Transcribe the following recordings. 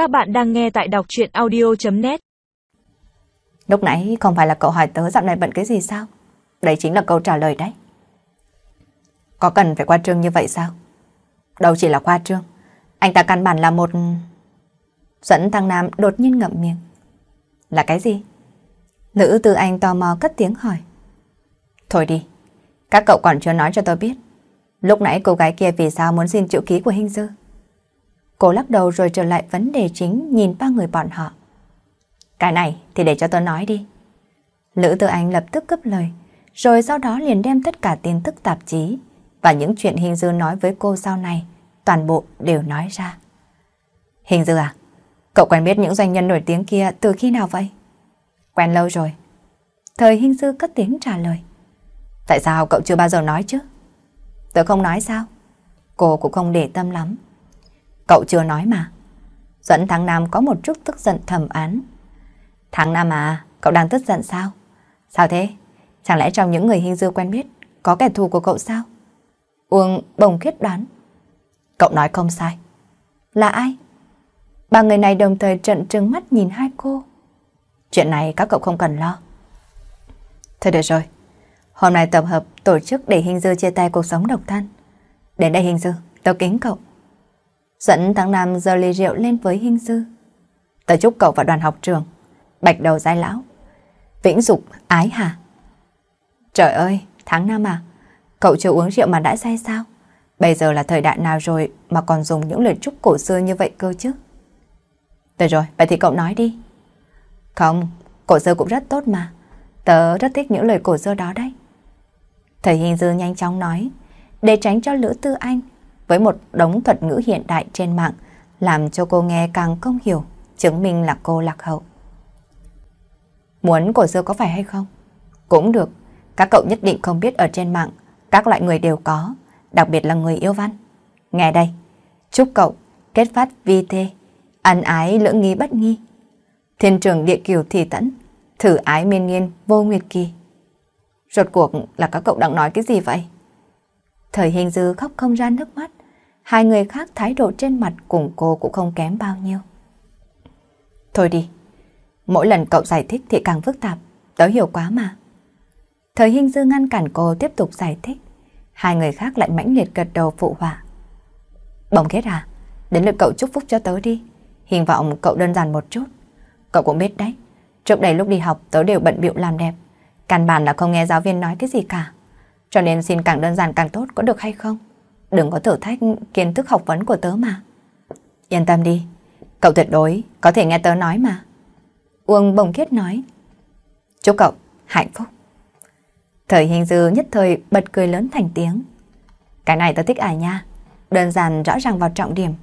Các bạn đang nghe tại đọc chuyện audio.net Lúc nãy không phải là cậu hỏi tớ dạo này bận cái gì sao? Đây chính là câu trả lời đấy. Có cần phải qua trương như vậy sao? Đâu chỉ là qua trương. Anh ta căn bản là một... Dẫn thằng Nam đột nhiên ngậm miệng. Là cái gì? Nữ từ anh tò mò cất tiếng hỏi. Thôi đi, các cậu còn chưa nói cho tôi biết. Lúc nãy cô gái kia vì sao muốn xin chữ ký của hình Dư? Cô lắc đầu rồi trở lại vấn đề chính nhìn ba người bọn họ. Cái này thì để cho tôi nói đi. Lữ Tư Anh lập tức cấp lời, rồi sau đó liền đem tất cả tin tức tạp chí và những chuyện Hình Dư nói với cô sau này, toàn bộ đều nói ra. Hình Dư à, cậu quen biết những doanh nhân nổi tiếng kia từ khi nào vậy? Quen lâu rồi. Thời Hình Dư cất tiếng trả lời. Tại sao cậu chưa bao giờ nói chứ? Tôi không nói sao? Cô cũng không để tâm lắm. Cậu chưa nói mà. Dẫn Thắng Nam có một chút tức giận thầm án. Thắng Nam à, cậu đang tức giận sao? Sao thế? Chẳng lẽ trong những người hình dư quen biết có kẻ thù của cậu sao? Uông bồng khiết đoán. Cậu nói không sai. Là ai? Ba người này đồng thời trận trừng mắt nhìn hai cô. Chuyện này các cậu không cần lo. Thôi được rồi. Hôm nay tập hợp tổ chức để hình dư chia tay cuộc sống độc thân. Đến đây hình dư, tao kính cậu. Dẫn tháng Nam giơ ly rượu lên với hình Dư. Tớ chúc cậu và đoàn học trường, bạch đầu giai lão. Vĩnh dục, ái hà. Trời ơi, tháng Nam à, cậu chưa uống rượu mà đã say sao? Bây giờ là thời đại nào rồi mà còn dùng những lời chúc cổ xưa như vậy cơ chứ? Được rồi, vậy thì cậu nói đi. Không, cổ xưa cũng rất tốt mà. Tớ rất thích những lời cổ xưa đó đấy. Thầy Hình Dư nhanh chóng nói, để tránh cho Lữ Tư Anh với một đống thuật ngữ hiện đại trên mạng làm cho cô nghe càng không hiểu, chứng minh là cô lạc hậu. Muốn cổ xưa có phải hay không? Cũng được, các cậu nhất định không biết ở trên mạng, các loại người đều có, đặc biệt là người yêu văn. Nghe đây, chúc cậu kết phát vi thê, ăn ái lưỡng nghi bất nghi. Thiên trường địa kiều thì tẫn, thử ái miên nghiên vô nguyệt kỳ. Rốt cuộc là các cậu đang nói cái gì vậy? Thời hình dư khóc không ra nước mắt, hai người khác thái độ trên mặt cùng cô cũng không kém bao nhiêu. Thôi đi, mỗi lần cậu giải thích thì càng phức tạp, tớ hiểu quá mà. Thời hình dư ngăn cản cô tiếp tục giải thích, hai người khác lại mãnh liệt gật đầu phụ họa. Bồng kết à, đến lượt cậu chúc phúc cho tớ đi, hy vọng cậu đơn giản một chút. Cậu cũng biết đấy, trước đây lúc đi học tớ đều bận bịu làm đẹp, căn bản là không nghe giáo viên nói cái gì cả. Cho nên xin càng đơn giản càng tốt có được hay không? Đừng có thử thách kiến thức học vấn của tớ mà. Yên tâm đi, cậu tuyệt đối có thể nghe tớ nói mà. Uông bồng kết nói. Chúc cậu hạnh phúc. Thời hình dư nhất thời bật cười lớn thành tiếng. Cái này tớ thích à nha. Đơn giản rõ ràng vào trọng điểm.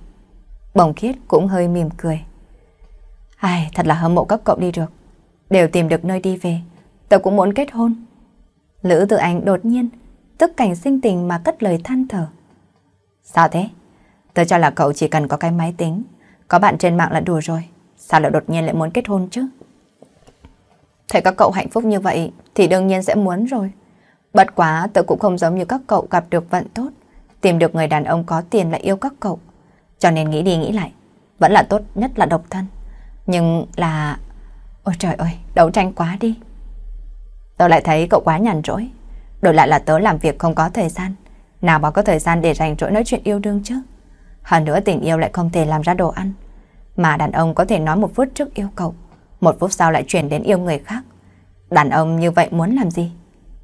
Bồng khiết cũng hơi mỉm cười. Ai, thật là hâm mộ các cậu đi được. Đều tìm được nơi đi về. Tớ cũng muốn kết hôn. Lữ Tử Anh đột nhiên, tức cảnh sinh tình mà cất lời than thở. Sao thế? Tớ cho là cậu chỉ cần có cái máy tính, có bạn trên mạng là đủ rồi. Sao lại đột nhiên lại muốn kết hôn chứ? Thấy các cậu hạnh phúc như vậy thì đương nhiên sẽ muốn rồi. Bất quá tớ cũng không giống như các cậu gặp được vận tốt, tìm được người đàn ông có tiền lại yêu các cậu. Cho nên nghĩ đi nghĩ lại, vẫn là tốt nhất là độc thân. Nhưng là... Ôi trời ơi, đấu tranh quá đi. Tớ lại thấy cậu quá nhàn rỗi. Đổi lại là tớ làm việc không có thời gian. Nào bà có thời gian để dành rỗi nói chuyện yêu đương chứ. Hơn nữa tình yêu lại không thể làm ra đồ ăn. Mà đàn ông có thể nói một phút trước yêu cầu, Một phút sau lại chuyển đến yêu người khác. Đàn ông như vậy muốn làm gì?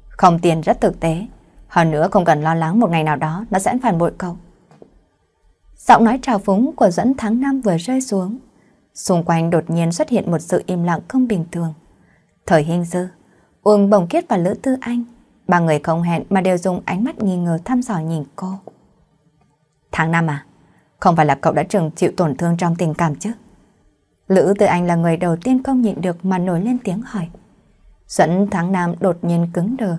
Không tiền rất thực tế. Hơn nữa không cần lo lắng một ngày nào đó nó sẽ phản bội cậu. Giọng nói trào phúng của dẫn tháng năm vừa rơi xuống. Xung quanh đột nhiên xuất hiện một sự im lặng không bình thường. Thời hình dư, Uông Bồng Kiết và Lữ Tư Anh, ba người không hẹn mà đều dùng ánh mắt nghi ngờ thăm dò nhìn cô. Tháng năm à? Không phải là cậu đã từng chịu tổn thương trong tình cảm chứ? Lữ Tư Anh là người đầu tiên không nhịn được mà nổi lên tiếng hỏi. Dẫn tháng năm đột nhiên cứng đờ,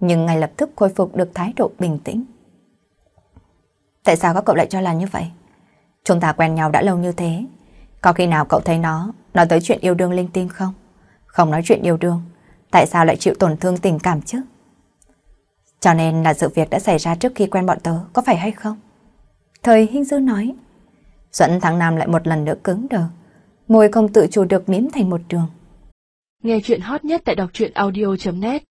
nhưng ngay lập tức khôi phục được thái độ bình tĩnh. Tại sao các cậu lại cho là như vậy? Chúng ta quen nhau đã lâu như thế. Có khi nào cậu thấy nó nói tới chuyện yêu đương linh tinh không? Không nói chuyện yêu đương, tại sao lại chịu tổn thương tình cảm chứ? Cho nên là sự việc đã xảy ra trước khi quen bọn tớ, có phải hay không? Thời Hinh Dư nói. Duẫn Thắng Nam lại một lần nữa cứng đờ. Môi không tự chủ được mím thành một đường. Nghe chuyện hot nhất tại đọc truyện audio.net